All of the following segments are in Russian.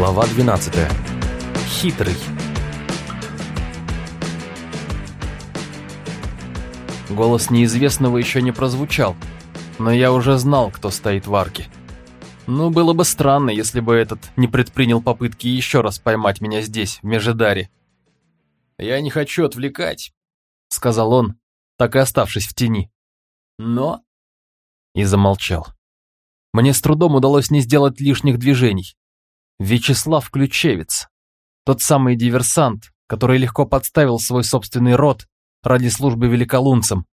Глава 12. Хитрый. Голос неизвестного еще не прозвучал, но я уже знал, кто стоит в арке. Ну, было бы странно, если бы этот не предпринял попытки еще раз поймать меня здесь, в Межедаре. «Я не хочу отвлекать», — сказал он, так и оставшись в тени. «Но...» И замолчал. Мне с трудом удалось не сделать лишних движений. Вячеслав Ключевец. Тот самый диверсант, который легко подставил свой собственный род ради службы великолунцам.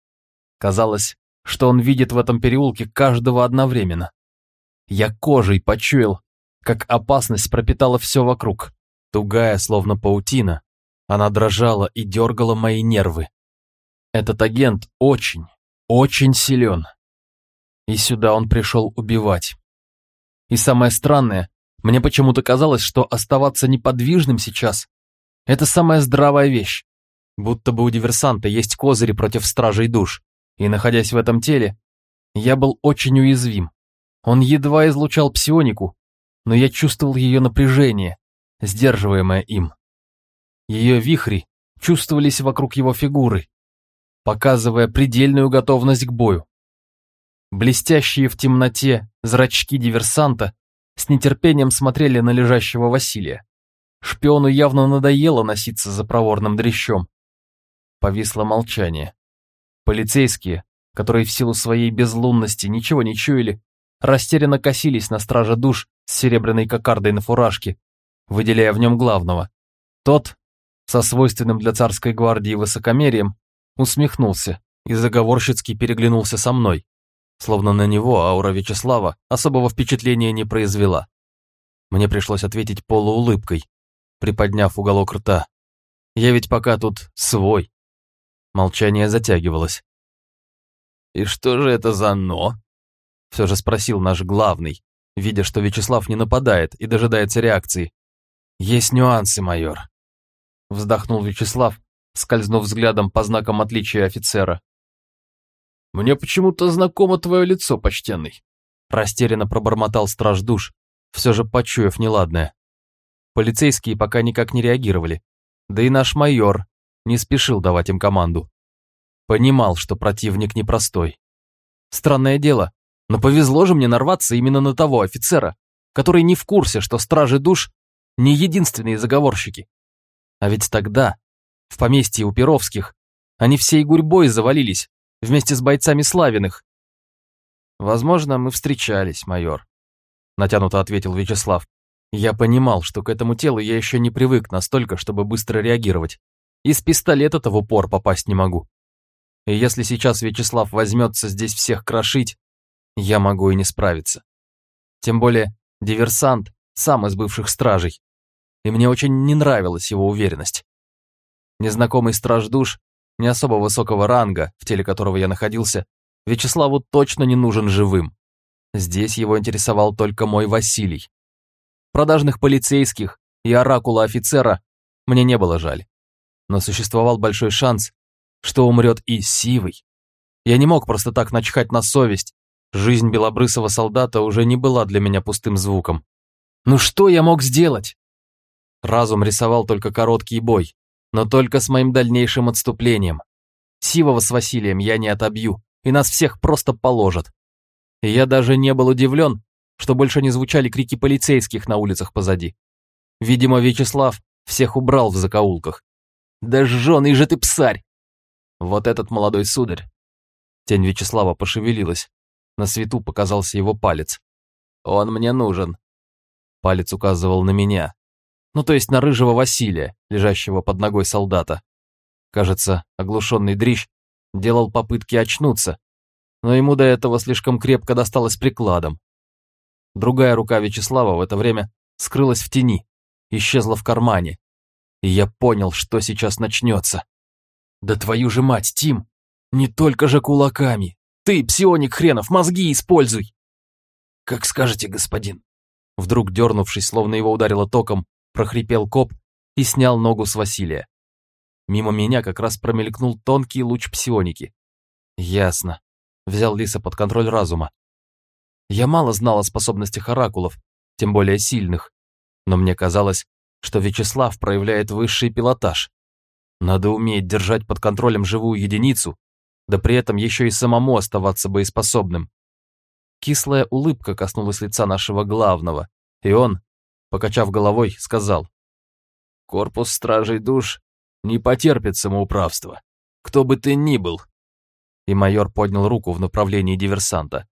Казалось, что он видит в этом переулке каждого одновременно. Я кожей почуял, как опасность пропитала все вокруг. Тугая, словно паутина, она дрожала и дергала мои нервы. Этот агент очень, очень силен. И сюда он пришел убивать. И самое странное, мне почему-то казалось, что оставаться неподвижным сейчас – это самая здравая вещь. Будто бы у диверсанта есть козыри против стражей душ, и, находясь в этом теле, я был очень уязвим. Он едва излучал псионику, но я чувствовал ее напряжение, сдерживаемое им. Ее вихри чувствовались вокруг его фигуры, показывая предельную готовность к бою. Блестящие в темноте зрачки диверсанта с нетерпением смотрели на лежащего Василия. Шпиону явно надоело носиться за проворным дрящом. Повисло молчание. Полицейские, которые в силу своей безлунности ничего не чуяли, растерянно косились на стража душ с серебряной кокардой на фуражке, выделяя в нем главного. Тот, со свойственным для царской гвардии высокомерием, усмехнулся и заговорщицки переглянулся со мной словно на него аура Вячеслава особого впечатления не произвела. Мне пришлось ответить полуулыбкой, приподняв уголок рта. Я ведь пока тут свой. Молчание затягивалось. «И что же это за «но»?» Все же спросил наш главный, видя, что Вячеслав не нападает и дожидается реакции. «Есть нюансы, майор», — вздохнул Вячеслав, скользнув взглядом по знакам отличия офицера. «Мне почему-то знакомо твое лицо, почтенный», растерянно пробормотал страж душ, все же почуяв неладное. Полицейские пока никак не реагировали, да и наш майор не спешил давать им команду. Понимал, что противник непростой. Странное дело, но повезло же мне нарваться именно на того офицера, который не в курсе, что стражи душ не единственные заговорщики. А ведь тогда, в поместье у Перовских, они всей гурьбой завалились, вместе с бойцами Славиных. Возможно, мы встречались, майор, натянуто ответил Вячеслав. Я понимал, что к этому телу я еще не привык настолько, чтобы быстро реагировать. Из пистолета-то в упор попасть не могу. И если сейчас Вячеслав возьмется здесь всех крошить, я могу и не справиться. Тем более, диверсант сам из бывших стражей. И мне очень не нравилась его уверенность. Незнакомый страж душ не особо высокого ранга, в теле которого я находился, Вячеславу точно не нужен живым. Здесь его интересовал только мой Василий. Продажных полицейских и оракула офицера мне не было жаль. Но существовал большой шанс, что умрет и Сивый. Я не мог просто так начхать на совесть. Жизнь белобрысого солдата уже не была для меня пустым звуком. Ну что я мог сделать? Разум рисовал только короткий бой, но только с моим дальнейшим отступлением. Сивова с Василием я не отобью, и нас всех просто положат. И я даже не был удивлен, что больше не звучали крики полицейских на улицах позади. Видимо, Вячеслав всех убрал в закоулках. Да жженый же ты псарь! Вот этот молодой сударь. Тень Вячеслава пошевелилась. На свету показался его палец. Он мне нужен. Палец указывал на меня, ну, то есть на рыжего Василия, лежащего под ногой солдата. Кажется, оглушенный дрищ делал попытки очнуться, но ему до этого слишком крепко досталось прикладом. Другая рука Вячеслава в это время скрылась в тени, исчезла в кармане. И я понял, что сейчас начнется. Да твою же мать, Тим! Не только же кулаками! Ты, псионик хренов, мозги используй! Как скажете, господин. Вдруг дернувшись, словно его ударило током, прохрипел коп и снял ногу с Василия. Мимо меня как раз промелькнул тонкий луч псионики. Ясно. Взял Лиса под контроль разума. Я мало знал о способностях оракулов, тем более сильных. Но мне казалось, что Вячеслав проявляет высший пилотаж. Надо уметь держать под контролем живую единицу, да при этом еще и самому оставаться боеспособным. Кислая улыбка коснулась лица нашего главного, и он, покачав головой, сказал, «Корпус стражей душ не потерпит самоуправства, кто бы ты ни был». И майор поднял руку в направлении диверсанта.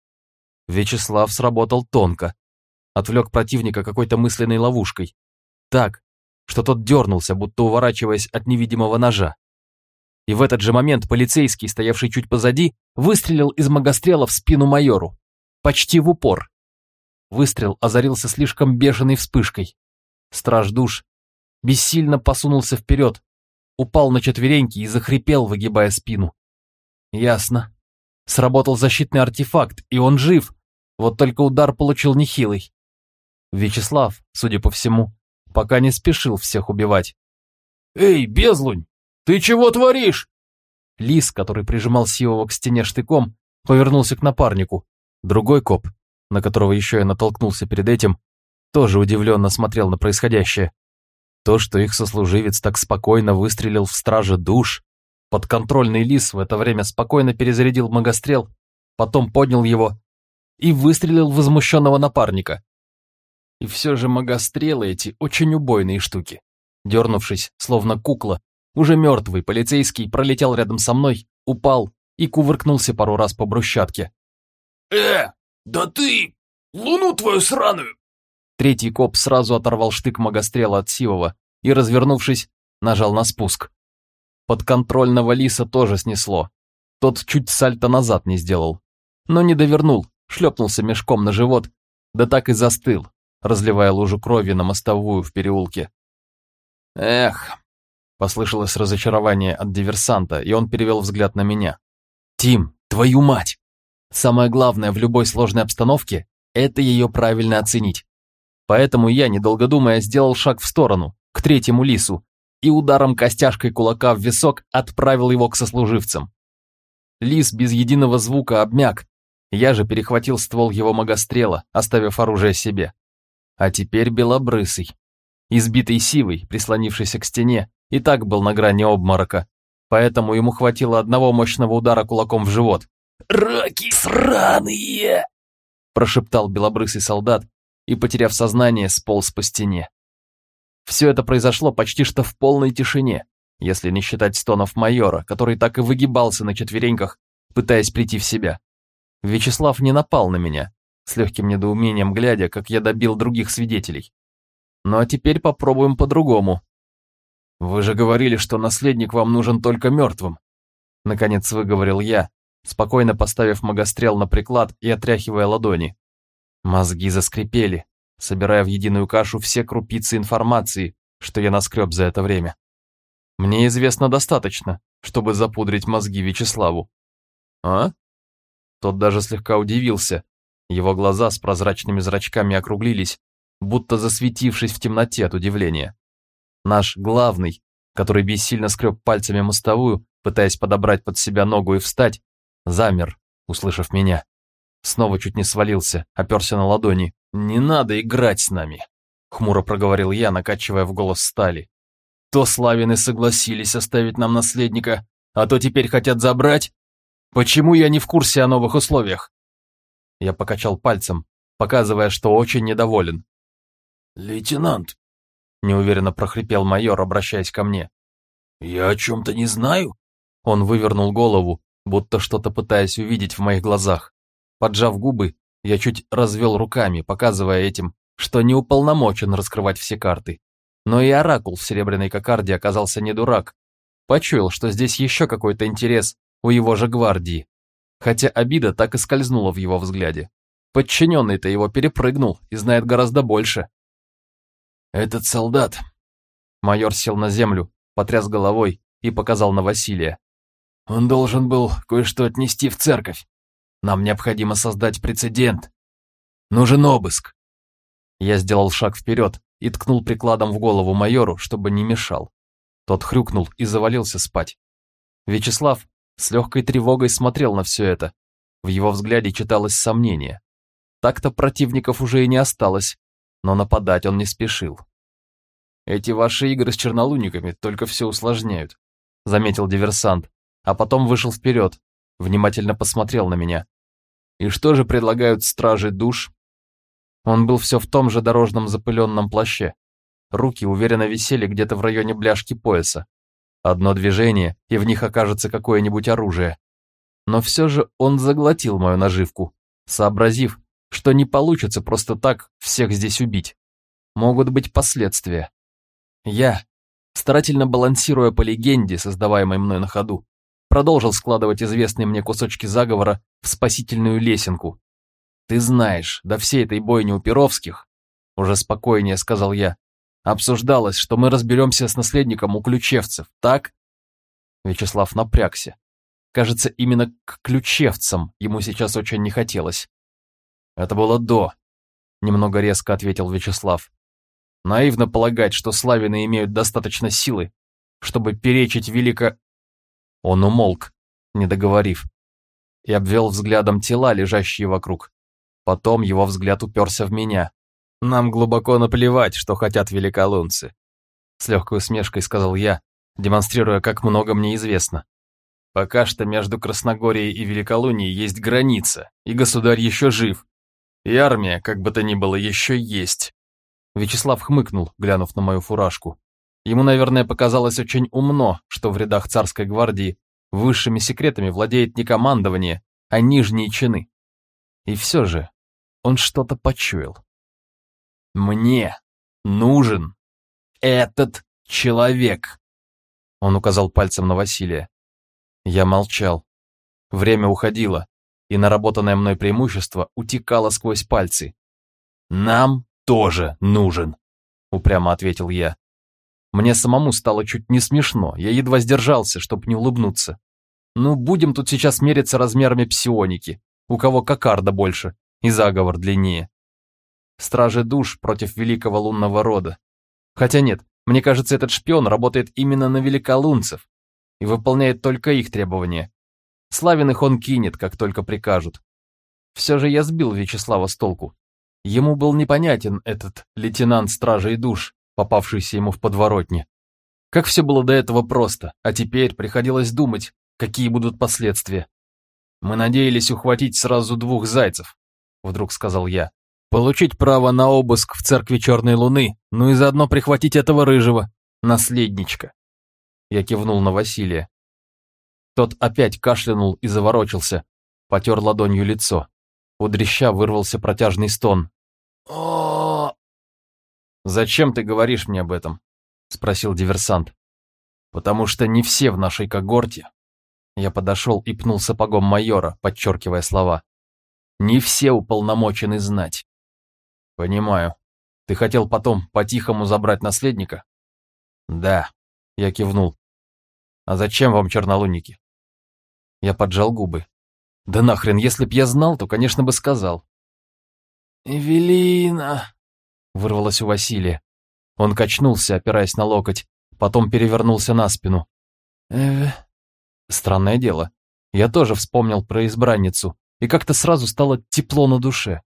Вячеслав сработал тонко, отвлек противника какой-то мысленной ловушкой. Так, что тот дернулся, будто уворачиваясь от невидимого ножа. И в этот же момент полицейский, стоявший чуть позади, выстрелил из магострела в спину майору. Почти в упор. Выстрел озарился слишком бешеной вспышкой. Страж душ бессильно посунулся вперед, упал на четвереньки и захрипел, выгибая спину. Ясно. Сработал защитный артефакт, и он жив, вот только удар получил нехилый. Вячеслав, судя по всему, пока не спешил всех убивать. «Эй, безлунь, ты чего творишь?» Лис, который прижимал Сивова к стене штыком, повернулся к напарнику. Другой коп, на которого еще я натолкнулся перед этим, тоже удивленно смотрел на происходящее. То, что их сослуживец так спокойно выстрелил в страже душ, подконтрольный лис в это время спокойно перезарядил магострел, потом поднял его и выстрелил в возмущенного напарника. И все же магострелы эти очень убойные штуки. Дернувшись, словно кукла, уже мертвый полицейский пролетел рядом со мной, упал и кувыркнулся пару раз по брусчатке. «Э, да ты! Луну твою сраную!» Третий коп сразу оторвал штык магострела от Сивова и, развернувшись, нажал на спуск. Подконтрольного лиса тоже снесло. Тот чуть сальто назад не сделал. Но не довернул, шлепнулся мешком на живот, да так и застыл, разливая лужу крови на мостовую в переулке. «Эх!» — послышалось разочарование от диверсанта, и он перевел взгляд на меня. «Тим, твою мать! Самое главное в любой сложной обстановке — это ее правильно оценить. Поэтому я, недолго думая, сделал шаг в сторону, к третьему лису, и ударом костяшкой кулака в висок отправил его к сослуживцам. Лис без единого звука обмяк, я же перехватил ствол его магострела, оставив оружие себе. А теперь белобрысый. Избитый сивый, прислонившийся к стене, и так был на грани обморока, поэтому ему хватило одного мощного удара кулаком в живот. «Раки сраные!» прошептал белобрысый солдат и, потеряв сознание, сполз по стене. Все это произошло почти что в полной тишине, если не считать стонов майора, который так и выгибался на четвереньках, пытаясь прийти в себя. Вячеслав не напал на меня, с легким недоумением глядя, как я добил других свидетелей. Ну а теперь попробуем по-другому. Вы же говорили, что наследник вам нужен только мертвым. Наконец выговорил я, спокойно поставив магострел на приклад и отряхивая ладони. Мозги заскрипели, собирая в единую кашу все крупицы информации, что я наскреб за это время. Мне известно достаточно, чтобы запудрить мозги Вячеславу. А? Тот даже слегка удивился. Его глаза с прозрачными зрачками округлились, будто засветившись в темноте от удивления. Наш главный, который бессильно скреб пальцами мостовую, пытаясь подобрать под себя ногу и встать, замер, услышав меня. Снова чуть не свалился, оперся на ладони. «Не надо играть с нами», — хмуро проговорил я, накачивая в голос стали. «То славины согласились оставить нам наследника, а то теперь хотят забрать, Почему я не в курсе о новых условиях? Я покачал пальцем, показывая, что очень недоволен. «Лейтенант», — неуверенно прохрипел майор, обращаясь ко мне. «Я о чем-то не знаю?» Он вывернул голову, будто что-то пытаясь увидеть в моих глазах. Поджав губы, я чуть развел руками, показывая этим, что не уполномочен раскрывать все карты. Но и оракул в серебряной кокарде оказался не дурак. Почуял, что здесь еще какой-то интерес, у его же гвардии. Хотя обида так и скользнула в его взгляде. Подчиненный-то его перепрыгнул и знает гораздо больше. «Этот солдат...» Майор сел на землю, потряс головой и показал на Василия. «Он должен был кое-что отнести в церковь. Нам необходимо создать прецедент. Нужен обыск». Я сделал шаг вперед и ткнул прикладом в голову майору, чтобы не мешал. Тот хрюкнул и завалился спать. Вячеслав, с легкой тревогой смотрел на все это. В его взгляде читалось сомнение. Так-то противников уже и не осталось. но нападать он не спешил. «Эти ваши игры с чернолуниками только все усложняют», — заметил диверсант, а потом вышел вперед, внимательно посмотрел на меня. «И что же предлагают стражи душ?» Он был все в том же дорожном запыленном плаще. Руки уверенно висели где-то в районе бляшки пояса. Одно движение, и в них окажется какое-нибудь оружие. Но все же он заглотил мою наживку, сообразив, что не получится просто так всех здесь убить. Могут быть последствия. Я, старательно балансируя по легенде, создаваемой мной на ходу, продолжил складывать известные мне кусочки заговора в спасительную лесенку. «Ты знаешь, до всей этой бойни у Перовских, — уже спокойнее сказал я, — обсуждалось, что мы разберемся с наследником у ключевцев, так?» Вячеслав напрягся. Кажется, именно к ключевцам ему сейчас очень не хотелось. «Это было до», — немного резко ответил Вячеслав. Наивно полагать, что славины имеют достаточно силы, чтобы перечить велико... Он умолк, не договорив, и обвел взглядом тела, лежащие вокруг. Потом его взгляд уперся в меня. «Нам глубоко наплевать, что хотят великолунцы», с легкой усмешкой сказал я, демонстрируя, как много мне известно. Пока что между Красногорией и Великолунией есть граница, и государь еще жив. И армия, как бы то ни было, еще есть. Вячеслав хмыкнул, глянув на мою фуражку. Ему, наверное, показалось очень умно, что в рядах царской гвардии высшими секретами владеет не командование, а нижние чины. И все же он что-то почуял. «Мне нужен этот человек!» Он указал пальцем на Василия. Я молчал. Время уходило, и наработанное мной преимущество утекало сквозь пальцы. «Нам тоже нужен», — упрямо ответил я. Мне самому стало чуть не смешно, я едва сдержался, чтобы не улыбнуться. Ну, будем тут сейчас мериться размерами псионики, у кого кокарда больше и заговор длиннее. Стражи душ против великого лунного рода. Хотя нет, мне кажется, этот шпион работает именно на великолунцев и выполняет только их требования. Славиных он кинет, как только прикажут. Все же я сбил Вячеслава с толку. Ему был непонятен этот лейтенант стражей душ, попавшийся ему в подворотне. Как все было до этого просто, а теперь приходилось думать, какие будут последствия. «Мы надеялись ухватить сразу двух зайцев», — вдруг сказал я. «Получить право на обыск в церкви Черной Луны, ну и заодно прихватить этого рыжего, наследничка». Я кивнул на Василия. Тот опять кашлянул и заворочился, потер ладонью лицо. У дрища вырвался протяжный стон, о «Зачем ты говоришь мне об этом?» — спросил диверсант. «Потому что не все в нашей когорте». Я подошел и пнул сапогом майора, подчеркивая слова. «Не все уполномочены знать». «Понимаю. Ты хотел потом по-тихому забрать наследника?» «Да», — я кивнул. «А зачем вам чернолунники?» Я поджал губы. «Да нахрен, если б я знал, то, конечно, бы сказал. «Эвелина!» — вырвалось у Василия. Он качнулся, опираясь на локоть, потом перевернулся на спину. «Эве...» Странное дело. Я тоже вспомнил про избранницу, и как-то сразу стало тепло на душе.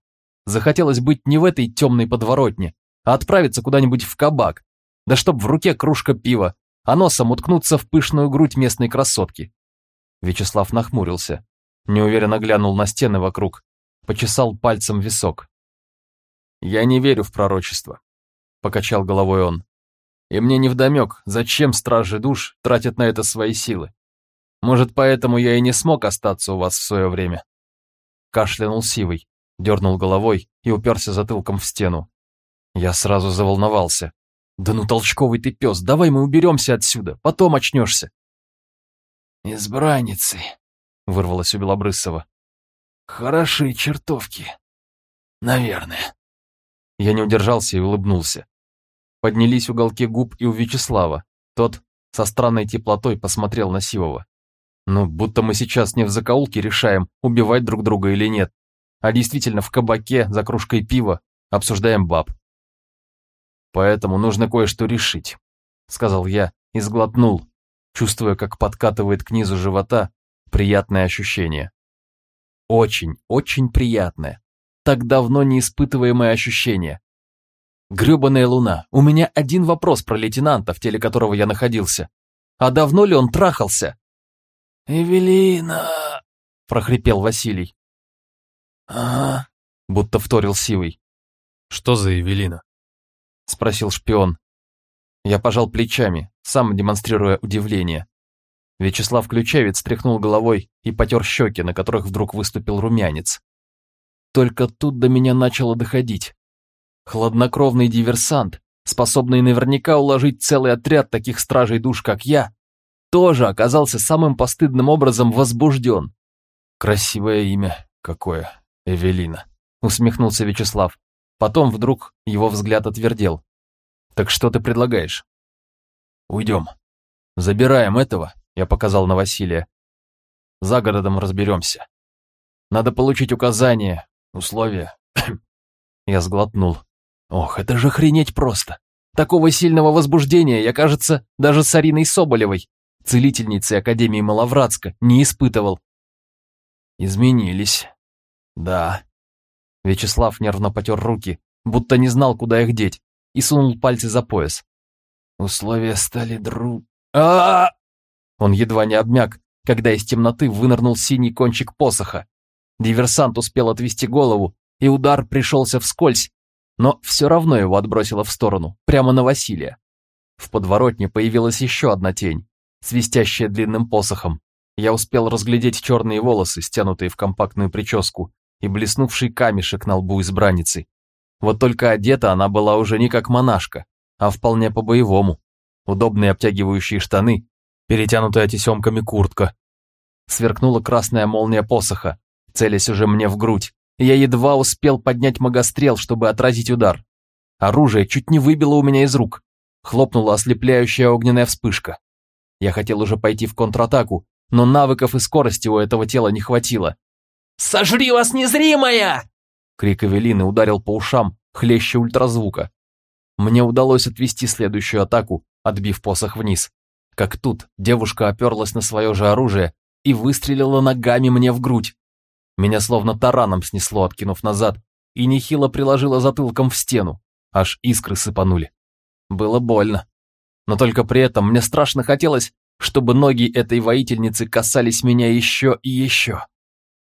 Захотелось быть не в этой темной подворотне, а отправиться куда-нибудь в кабак, да чтоб в руке кружка пива, а носом уткнуться в пышную грудь местной красотки. Вячеслав нахмурился, неуверенно глянул на стены вокруг, почесал пальцем висок. «Я не верю в пророчество», — покачал головой он. «И мне невдомек, зачем стражи душ тратят на это свои силы. Может, поэтому я и не смог остаться у вас в свое время». Кашлянул Сивый, дернул головой и уперся затылком в стену. Я сразу заволновался. «Да ну, толчковый ты пес, давай мы уберемся отсюда, потом очнешься». «Избранницы», — вырвалось у Белобрысова. «Хороши чертовки. Наверное». Я не удержался и улыбнулся. Поднялись уголки губ и у Вячеслава. Тот со странной теплотой посмотрел на Сивова. Ну, будто мы сейчас не в закоулке решаем, убивать друг друга или нет, а действительно в кабаке за кружкой пива обсуждаем баб. Поэтому нужно кое-что решить, сказал я и сглотнул, чувствуя, как подкатывает к низу живота приятное ощущение. Очень, очень приятное так давно не испытываемое ощущение. Грёбаная луна, у меня один вопрос про лейтенанта, в теле которого я находился. А давно ли он трахался? «Эвелина!» – прохрипел Василий. «Ага», – будто вторил Сивый. «Что за Эвелина?» – спросил шпион. Я пожал плечами, сам демонстрируя удивление. Вячеслав Ключевец стряхнул головой и потер щеки, на которых вдруг выступил румянец. Только тут до меня начало доходить. Хладнокровный диверсант, способный наверняка уложить целый отряд таких стражей душ, как я, тоже оказался самым постыдным образом возбужден. «Красивое имя какое, Эвелина», — усмехнулся Вячеслав. Потом вдруг его взгляд отвердел. «Так что ты предлагаешь?» «Уйдем. Забираем этого», — я показал на Василия. «За городом разберемся. Надо получить указания, условия». Я сглотнул. «Ох, это же хренеть просто. Такого сильного возбуждения я, кажется, даже с Ариной Соболевой, целительницей Академии Маловратска, не испытывал». «Изменились. Да». Вячеслав нервно потер руки, будто не знал, куда их деть и сунул пальцы за пояс. Условия стали дру... а, -а, Он едва не обмяк, когда из темноты вынырнул синий кончик посоха. Диверсант успел отвести голову, и удар пришелся вскользь, но все равно его отбросило в сторону, прямо на Василия. В подворотне появилась еще одна тень, свистящая длинным посохом. Я успел разглядеть черные волосы, стянутые в компактную прическу, и блеснувший камешек на лбу избранницы. Вот только одета она была уже не как монашка, а вполне по-боевому. Удобные обтягивающие штаны, перетянутая тесемками куртка. Сверкнула красная молния посоха, целясь уже мне в грудь, я едва успел поднять магострел, чтобы отразить удар. Оружие чуть не выбило у меня из рук. Хлопнула ослепляющая огненная вспышка. Я хотел уже пойти в контратаку, но навыков и скорости у этого тела не хватило. «Сожри вас, незримая!» Крик Эвелины ударил по ушам, хлеще ультразвука. Мне удалось отвести следующую атаку, отбив посох вниз. Как тут девушка оперлась на свое же оружие и выстрелила ногами мне в грудь. Меня словно тараном снесло, откинув назад, и нехило приложила затылком в стену. Аж искры сыпанули. Было больно. Но только при этом мне страшно хотелось, чтобы ноги этой воительницы касались меня еще и еще.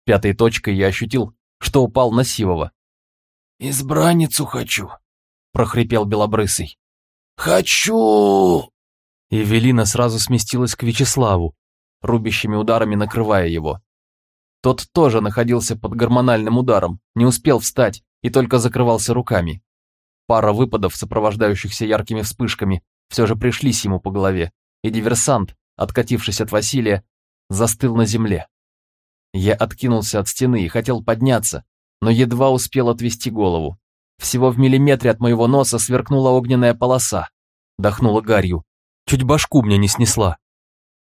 Пятой точкой я ощутил, что упал на Сивова. «Избранницу хочу», — прохрипел Белобрысый. «Хочу!» Евелина сразу сместилась к Вячеславу, рубящими ударами накрывая его. Тот тоже находился под гормональным ударом, не успел встать и только закрывался руками. Пара выпадов, сопровождающихся яркими вспышками, все же пришлись ему по голове, и диверсант, откатившись от Василия, застыл на земле. Я откинулся от стены и хотел подняться, но едва успел отвести голову. Всего в миллиметре от моего носа сверкнула огненная полоса. Дохнула гарью. Чуть башку мне не снесла.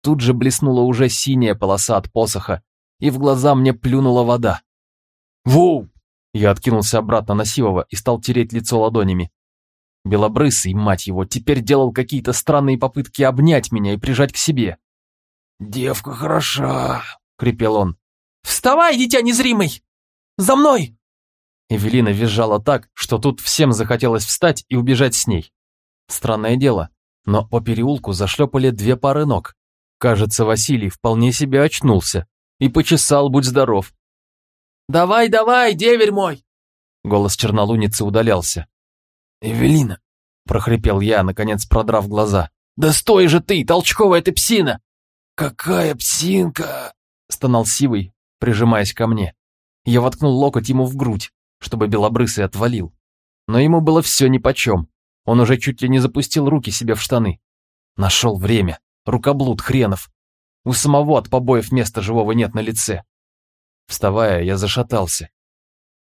Тут же блеснула уже синяя полоса от посоха, и в глаза мне плюнула вода. «Воу!» Я откинулся обратно на Сивова и стал тереть лицо ладонями. Белобрысый, мать его, теперь делал какие-то странные попытки обнять меня и прижать к себе. «Девка хороша!» — крепел он. «Вставай, дитя незримый! За мной!» Эвелина визжала так, что тут всем захотелось встать и убежать с ней. Странное дело, но по переулку зашлепали две пары ног. Кажется, Василий вполне себе очнулся и почесал, будь здоров. «Давай, давай, деверь мой!» Голос чернолуницы удалялся. «Эвелина!» – прохрипел я, наконец продрав глаза. «Да стой же ты, толчковая ты псина!» «Какая псинка!» – стонал Сивый, прижимаясь ко мне. Я воткнул локоть ему в грудь, чтобы белобрысый отвалил. Но ему было все нипочем. Он уже чуть ли не запустил руки себе в штаны. Нашел время. Рукоблуд хренов. У самого от побоев места живого нет на лице. Вставая, я зашатался.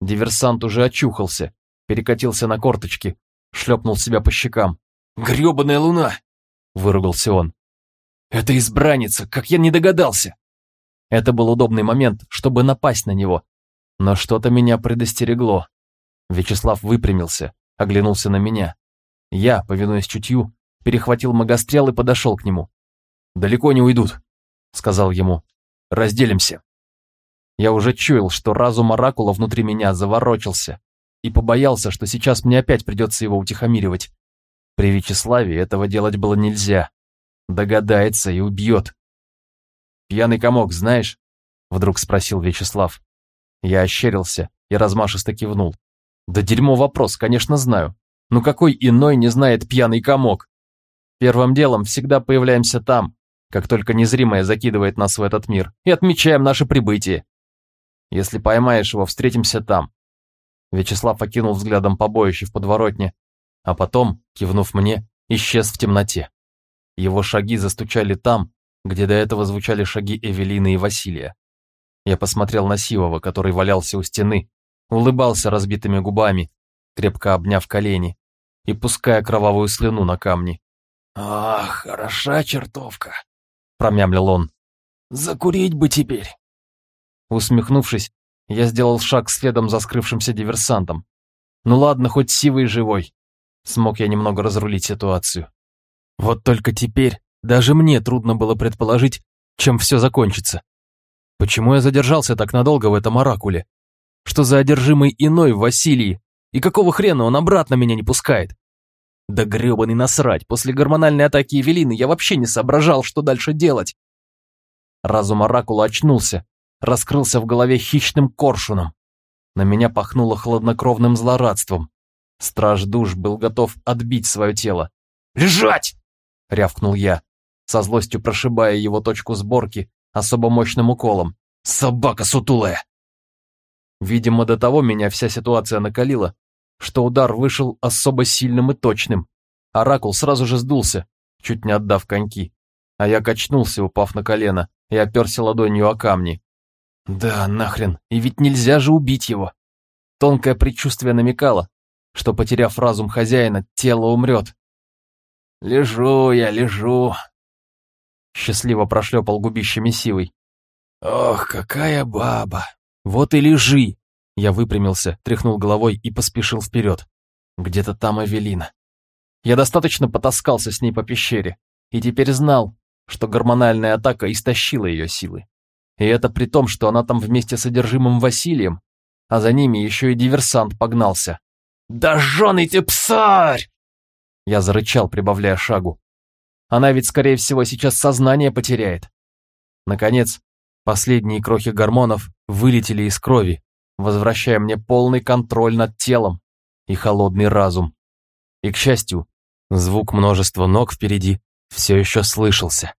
Диверсант уже очухался, перекатился на корточки, шлепнул себя по щекам. «Гребаная луна!» — выругался он. «Это избранница, как я не догадался!» Это был удобный момент, чтобы напасть на него. Но что-то меня предостерегло. Вячеслав выпрямился, оглянулся на меня. Я, повинуясь чутью, перехватил магострел и подошел к нему. «Далеко не уйдут», — сказал ему. «Разделимся». Я уже чуял, что разум Оракула внутри меня заворочился. и побоялся, что сейчас мне опять придется его утихомиривать. При Вячеславе этого делать было нельзя. Догадается и убьет. «Пьяный комок, знаешь?» — вдруг спросил Вячеслав. Я ощерился и размашисто кивнул. «Да дерьмо вопрос, конечно, знаю. Но какой иной не знает пьяный комок? Первым делом всегда появляемся там, как только незримое закидывает нас в этот мир, и отмечаем наше прибытие. Если поймаешь его, встретимся там». Вячеслав окинул взглядом побоище в подворотне, а потом, кивнув мне, исчез в темноте. Его шаги застучали там, где до этого звучали шаги Эвелины и Василия. Я посмотрел на Сивова, который валялся у стены, улыбался разбитыми губами, крепко обняв колени и пуская кровавую слюну на камни. «Ах, хороша чертовка!» — промямлил он. «Закурить бы теперь!» Усмехнувшись, я сделал шаг следом за скрывшимся диверсантом. Ну ладно, хоть Сивый живой. Смог я немного разрулить ситуацию. Вот только теперь даже мне трудно было предположить, чем все закончится. Почему я задержался так надолго в этом оракуле? Что за одержимый иной в Василии? И какого хрена он обратно меня не пускает? Да грёбаный насрать, после гормональной атаки Евелины я вообще не соображал, что дальше делать. Разум оракула очнулся, раскрылся в голове хищным коршуном. На меня пахнуло хладнокровным злорадством. Страж душ был готов отбить свое тело. «Лежать!» — рявкнул я, со злостью прошибая его точку сборки особо мощным уколом. «Собака сутулая!» Видимо, до того меня вся ситуация накалила, что удар вышел особо сильным и точным. Оракул сразу же сдулся, чуть не отдав коньки, а я качнулся, упав на колено, и оперся ладонью о камни. Да, нахрен, и ведь нельзя же убить его. Тонкое предчувствие намекало, что, потеряв разум хозяина, тело умрет. «Лежу я, лежу», — счастливо прошлепал губищами сивой. «Ох, какая баба!» «Вот и лежи!» Я выпрямился, тряхнул головой и поспешил вперед. Где-то там Эвелина. Я достаточно потаскался с ней по пещере, и теперь знал, что гормональная атака истощила ее силы. И это при том, что она там вместе с одержимым Василием, а за ними еще и диверсант погнался. «Да жженый ты псарь!» Я зарычал, прибавляя шагу. Она ведь, скорее всего, сейчас сознание потеряет. Наконец, последние крохи гормонов вылетели из крови, возвращая мне полный контроль над телом и холодный разум. И, к счастью, звук множества ног впереди все еще слышался.